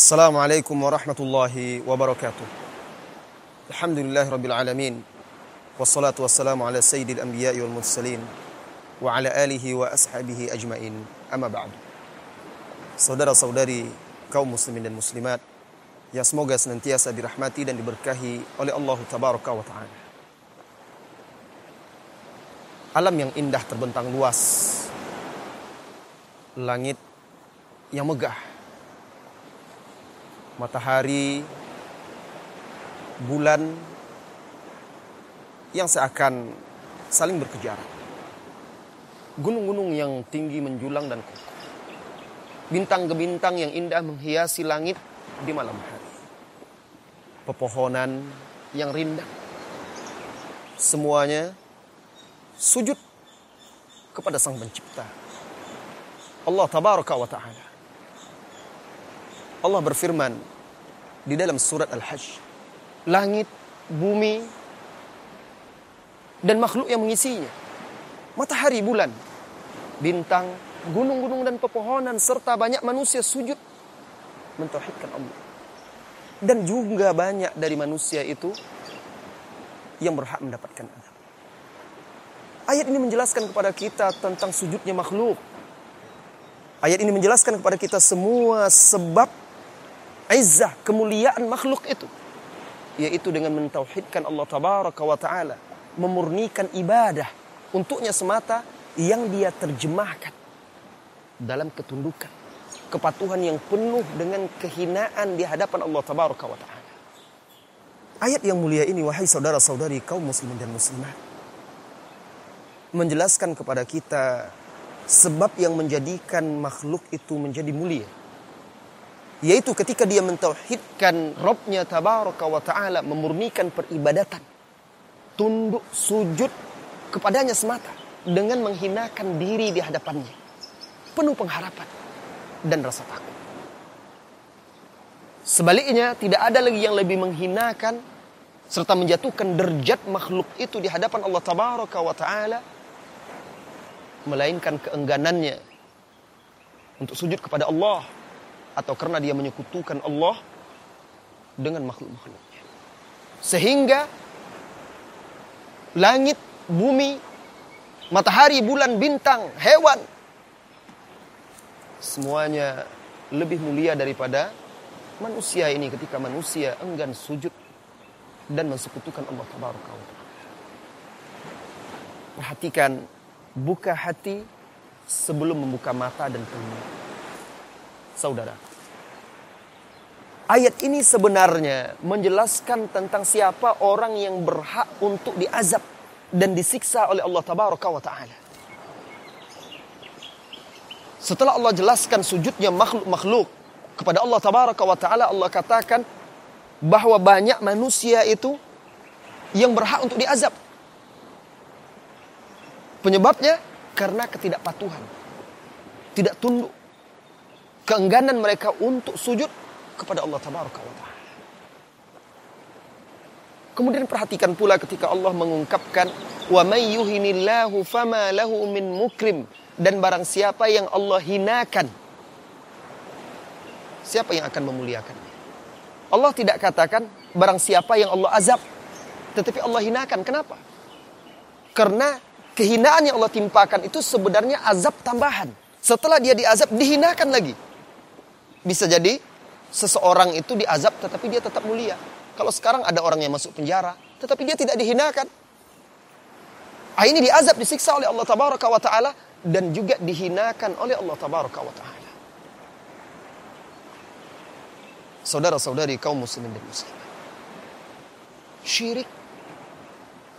السلام عليكم ورحمة الله وبركاته الحمد لله رب العالمين والصلاة والسلام على سيد الأنبياء والمرسلين وعلى آله وأصحابه أجمعين أما بعد Saudara-saudari kaum muslimin dan muslimat yang semoga senantiasa dirahmati dan diberkahi oleh Allah Tabaraka wa Ta'ala. Alam yang indah terbentang luas. Langit yang megah. Matahari, bulan yang seakan saling berkejaran. Gunung-gunung yang tinggi menjulang dan kokoh. Bintang ke bintang yang indah menghiasi langit di malam hari. Pepohonan yang rindang. Semuanya sujud kepada Sang Pencipta. Allah tabaraka wa taala. Allah berfirman di dalam surat Al-Hajj, langit, bumi dan makhluk yang mengisinya. Matahari, bulan, bintang, gunung-gunung dan pepohonan serta banyak manusia sujud mentauhidkan Allah. Dan juga banyak dari manusia itu yang berhak mendapatkan azab. Ayat ini menjelaskan kepada kita tentang sujudnya makhluk. Ayat ini menjelaskan kepada kita semua sebab izzah, kemuliaan makhluk itu. Yaitu dengan mentauhidkan Allah tabaraka wa ta'ala. Memurnikan ibadah untuknya semata yang dia terjemahkan dalam ketundukan, kepatuhan yang penuh dengan kehinaan di hadapan Allah tabaraka wa taala. Ayat yang mulia ini wahai saudara-saudari kaum muslimin dan muslimat menjelaskan kepada kita sebab yang menjadikan makhluk itu menjadi mulia. Yaitu ketika dia mentauhidkan Robnya tabaraka wa ta'ala memurnikan peribadatan. Tunduk sujud kepadanya semata. Dengan menghinakan diri di hadapannya penuh pengharapan dan rasa takut. Sebaliknya, tidak ada lagi yang lebih menghinakan serta menjatuhkan derjat makhluk itu di hadapan Allah tabaraka wa taala melainkan keengganannya untuk sujud kepada Allah atau karena dia menyekutukan Allah dengan makhluk-makhluknya. Sehingga langit, bumi, matahari, bulan, bintang, hewan semuanya lebih mulia daripada manusia ini ketika manusia enggan sujud dan mensekutukan Allah tabaraka Perhatikan buka hati sebelum membuka mata dan telinga. Saudara, ayat ini sebenarnya menjelaskan tentang siapa orang yang berhak untuk diazab dan disiksa oleh Allah tabaraka wa taala. Setelah Allah jelaskan sujudnya makhluk-makhluk kepada Allah tabaraka wa taala, Allah katakan bahwa banyak manusia itu yang berhak untuk diazab. Penyebabnya karena ketidakpatuhan. Tidak tunduk. Keengganan mereka untuk sujud kepada Allah wa taala. Kemudian perhatikan pula ketika Allah mengungkapkan wa may yuhinillahu fama lahu min mukrim. Dan barang siapa yang Allah hinakan siapa yang akan memuliakannya? Allah tidak katakan barang siapa yang Allah azab tetapi Allah hinakan. Kenapa? Karena kehinaan yang Allah timpakan itu sebenarnya azab tambahan. Setelah dia diazab dihinakan lagi bisa jadi seseorang itu diazab tetapi dia tetap mulia kalau sekarang ada orang yang masuk penjara tetapi dia tidak dihinakan Ah, ini diazab disiksa oleh Allah tabaraka wa taala dan juga dihinakan oleh Allah tabaraka wa taala. Saudara-saudari kaum muslimin dan muslimat. Syirik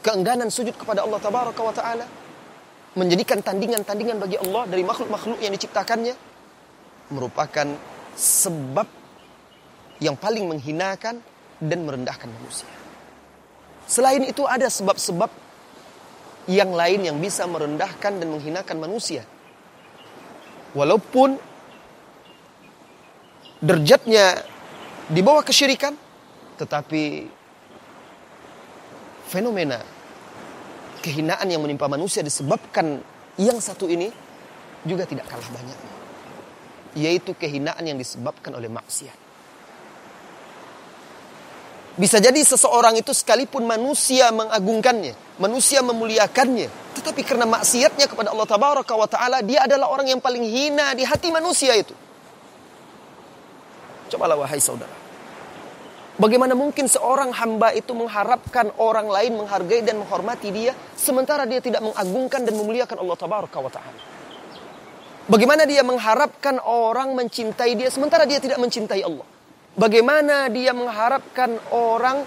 keengganan sujud kepada Allah tabaraka wa taala menjadikan tandingan-tandingan bagi Allah dari makhluk-makhluk yang diciptakannya merupakan sebab yang paling menghinakan dan merendahkan manusia. Selain itu ada sebab-sebab yang lain yang bisa merendahkan dan menghinakan manusia. Walaupun derjatnya di bawah kesyirikan, tetapi fenomena kehinaan yang menimpa manusia disebabkan yang satu ini juga tidak kalah banyak. Yaitu kehinaan yang disebabkan oleh maksiat. Bisa jadi seseorang itu sekalipun manusia mengagungkannya, manusia memuliakannya, tetapi karena maksiatnya kepada Allah Tabaraka wa taala, dia adalah orang yang paling hina di hati manusia itu. Cobalah wahai saudara. Bagaimana mungkin seorang hamba itu mengharapkan orang lain menghargai dan menghormati dia sementara dia tidak mengagungkan dan memuliakan Allah Tabaraka wa taala? Bagaimana dia mengharapkan orang mencintai dia sementara dia tidak mencintai Allah? Bagaimana dia mengharapkan orang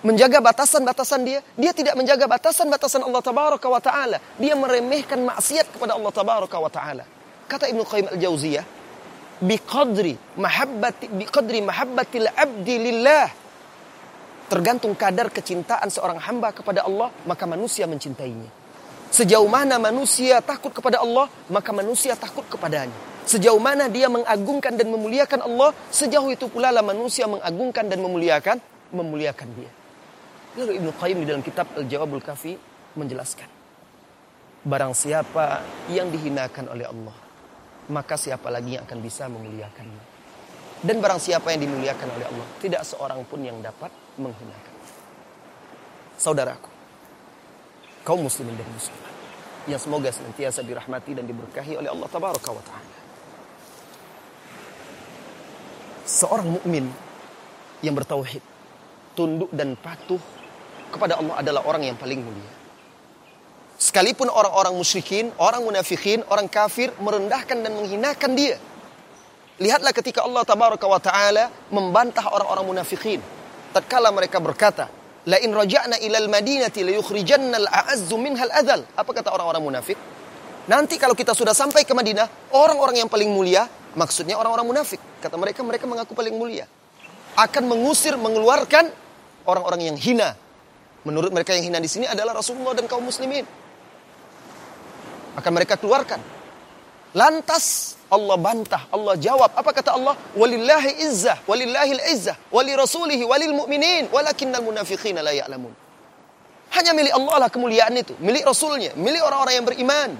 menjaga batasan-batasan dia? Dia tidak menjaga batasan-batasan Allah tabaraka wa taala. Dia meremehkan maksiat kepada Allah tabaraka wa taala. Kata Ibnu Qayyim Al-Jauziyah, biqadri mahabbati biqadri mahabbatil abdi lillah. Tergantung kadar kecintaan seorang hamba kepada Allah, maka manusia mencintainya. Sejauh mana manusia takut kepada Allah, maka manusia takut kepadanya. Sejauh mana dia mengagungkan dan memuliakan Allah, sejauh itu pula lah manusia mengagungkan dan memuliakan memuliakan dia. Lalu Ibnu Qayyim di dalam kitab Al-Jawabul Kafi menjelaskan. Barang siapa yang dihinakan oleh Allah, maka siapa lagi yang akan bisa memuliakannya. Dan barang siapa yang dimuliakan oleh Allah, tidak seorang pun yang dapat menghinakan. Saudaraku, kaum muslimin dan muslimat, yang semoga senantiasa dirahmati dan diberkahi oleh Allah Tabaraka wa Ta'ala seorang mukmin yang bertauhid, tunduk dan patuh kepada Allah adalah orang yang paling mulia. Sekalipun orang-orang musyrikin, orang munafikin, orang kafir merendahkan dan menghinakan dia. Lihatlah ketika Allah tabaraka wa taala membantah orang-orang munafikin. Tatkala mereka berkata, "La in raja'na ilal madinati la yukhrijanna al-a'azzu minha al-adhal." Apa kata orang-orang munafik? Nanti kalau kita sudah sampai ke Madinah, orang-orang yang paling mulia Maksudnya orang-orang munafik. Kata mereka, mereka mengaku paling mulia. Akan mengusir, mengeluarkan orang-orang yang hina. Menurut mereka yang hina di sini adalah Rasulullah dan kaum muslimin. Akan mereka keluarkan. Lantas Allah bantah, Allah jawab. Apa kata Allah? Walillahi izzah, walillahil izzah, wali rasulihi, walil mu'minin, walakinnal munafiqina la ya'lamun. Hanya milik Allah lah kemuliaan itu. Milik Rasulnya, milik orang-orang yang beriman.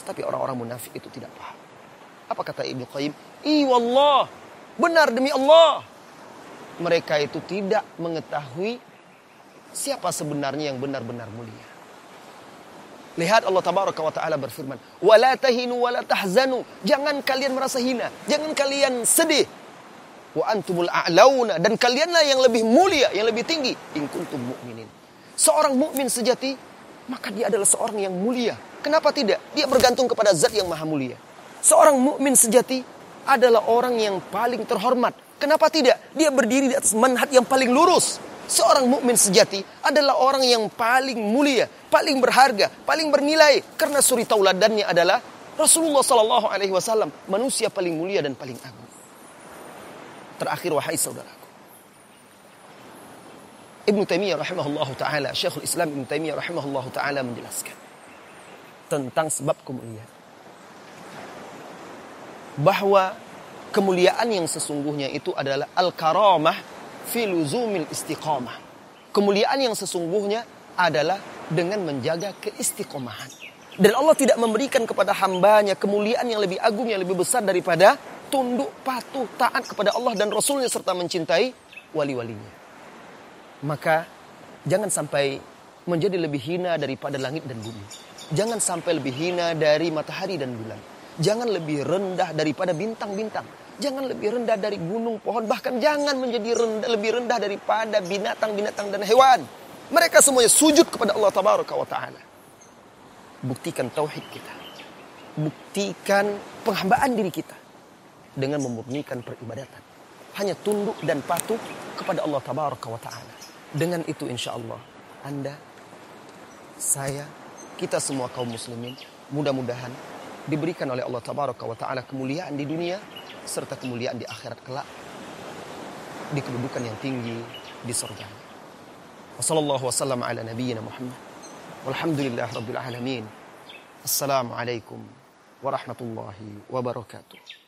Tetapi orang-orang munafik itu tidak paham. Apa kata Ibnu Qayyim? I wallah, benar demi Allah. Mereka itu tidak mengetahui siapa sebenarnya yang benar-benar mulia. Lihat Allah tabaraka wa taala berfirman, "Wala tahinu wala tahzanu." Jangan kalian merasa hina, jangan kalian sedih. Wa antumul a'launa dan kalianlah yang lebih mulia, yang lebih tinggi in kuntum mu'minin. Seorang mukmin sejati, maka dia adalah seorang yang mulia. Kenapa tidak? Dia bergantung kepada zat yang maha mulia. Seorang mukmin sejati adalah orang yang paling terhormat. Kenapa tidak? Dia berdiri di atas manhat yang paling lurus. Seorang mukmin sejati adalah orang yang paling mulia, paling berharga, paling bernilai. Karena suri tauladannya adalah Rasulullah Sallallahu Alaihi Wasallam, manusia paling mulia dan paling agung. Terakhir wahai saudaraku, Ibnu Taimiyah rahimahullah taala, Syekhul Islam Ibnu Taimiyah rahimahullah taala menjelaskan tentang sebab kemuliaan. Bahwa kemuliaan yang sesungguhnya itu adalah al-karamah fi luzumil istiqamah. Kemuliaan yang sesungguhnya adalah dengan menjaga keistiqomahan. Dan Allah tidak memberikan kepada hambanya kemuliaan yang lebih agung, yang lebih besar daripada tunduk, patuh, taat kepada Allah dan Rasulnya serta mencintai wali-walinya. Maka jangan sampai menjadi lebih hina daripada langit dan bumi. Jangan sampai lebih hina dari matahari dan bulan Jangan lebih rendah daripada bintang-bintang. Jangan lebih rendah dari gunung, pohon. Bahkan jangan menjadi rendah, lebih rendah daripada binatang-binatang dan hewan. Mereka semuanya sujud kepada Allah Tabaraka wa Ta'ala. Buktikan tauhid kita. Buktikan penghambaan diri kita. Dengan memurnikan peribadatan. Hanya tunduk dan patuh kepada Allah Tabaraka wa Ta'ala. Dengan itu insya Allah. Anda, saya, kita semua kaum muslimin. Mudah-mudahan diberikan oleh Allah Tabaraka wa taala kemuliaan di dunia serta kemuliaan di akhirat kelak di kedudukan yang tinggi di surga. Wassallallahu wasallam ala nabiyyina Muhammad. Walhamdulillah rabbil alamin. Assalamualaikum warahmatullahi wabarakatuh.